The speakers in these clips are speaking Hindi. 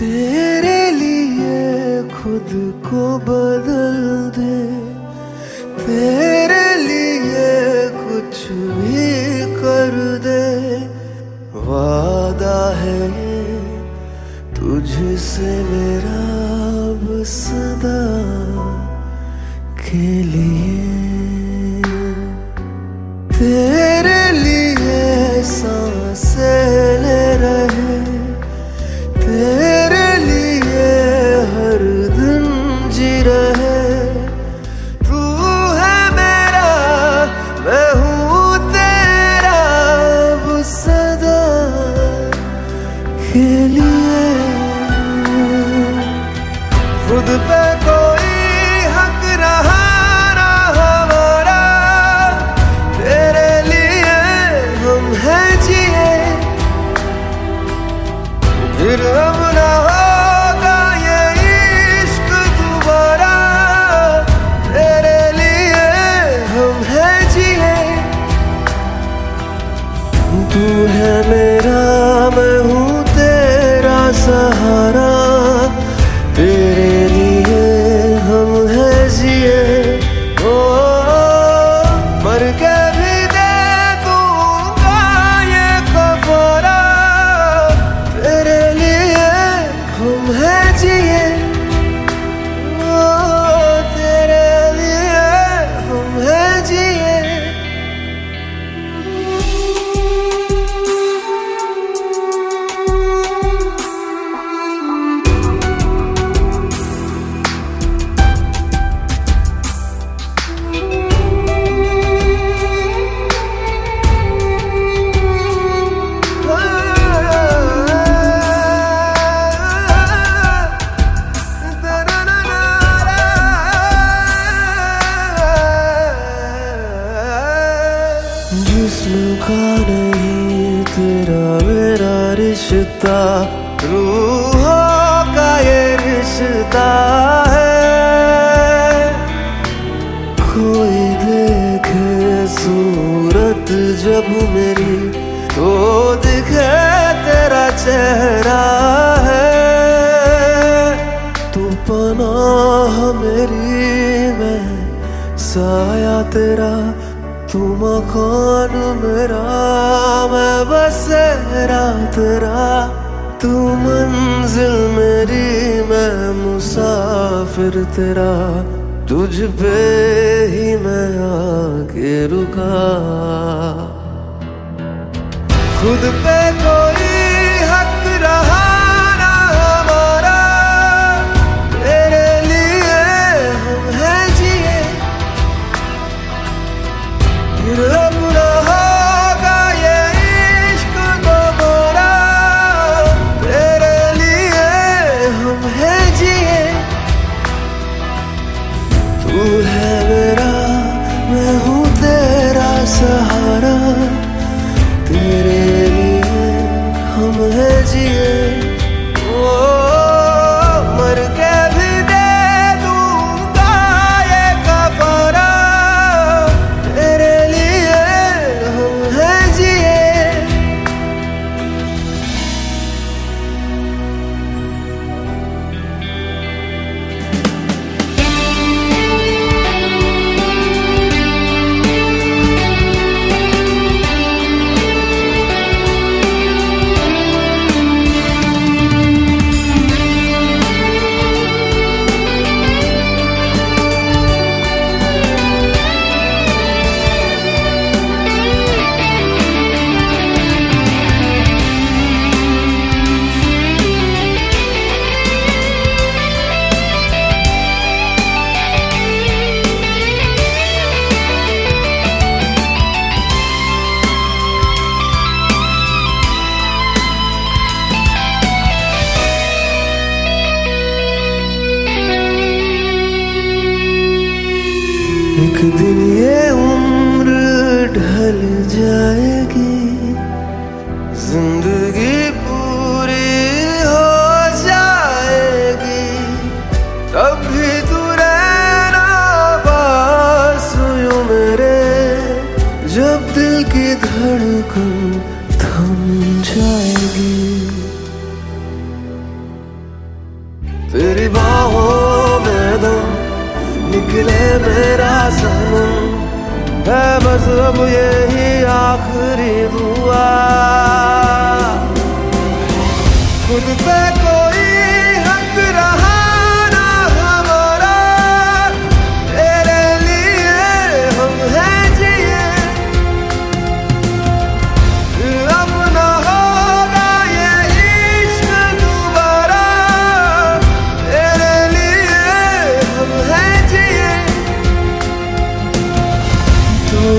तेरे लिए खुद को बदल दे। तेरे लिए कुछ भी कर दे। वादा है तुझसे मेरा अब सदा के लिए। तेरे सहारा तेरे लिए हम है जिए। ओ मर के का नहीं, तेरा मेरा रिश्ता, रूहों का ये रिश्ता है। कोई देखे सूरत जब मेरी तो दिखे तेरा चेहरा है। तू पनाह मेरी, मैं साया तेरा तू मकान मेरा? मैं बसेरा तेरा तू मंजिल मेरी, मैं मुसाफिर तेरा। तुझ पे ही मैं आके रुका। खुद पे कोई एक दिन ये उम्र ढल जाएगी। ज़िंदगी बस अब यही आखिरी दुआ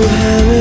hell